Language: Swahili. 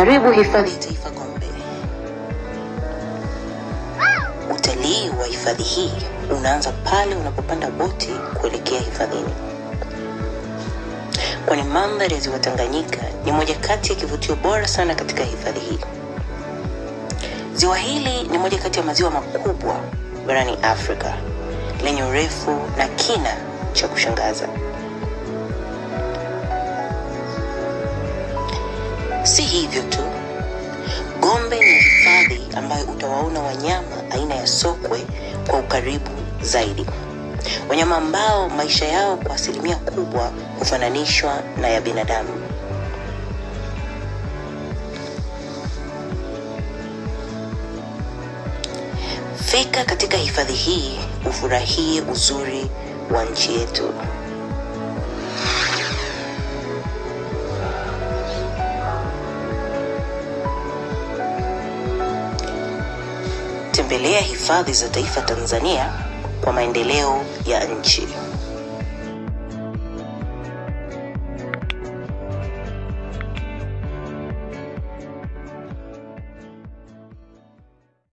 Karibu hifadhi ya taifa Gombe. Utalii wa hifadhi hii unaanza pale unapopanda boti kuelekea hifadhini, kwani mandhari ya ziwa Tanganyika ni moja kati ya kivutio bora sana katika hifadhi hii. Ziwa hili ni moja kati ya maziwa makubwa barani Afrika lenye urefu na kina cha kushangaza. Si hivyo tu, Gombe ni hifadhi ambayo utawaona wanyama aina ya sokwe kwa ukaribu zaidi, wanyama ambao maisha yao kwa asilimia kubwa hufananishwa na ya binadamu. Fika katika hifadhi hii ufurahie uzuri wa nchi yetu. Tembelea hifadhi za taifa Tanzania kwa maendeleo ya nchi.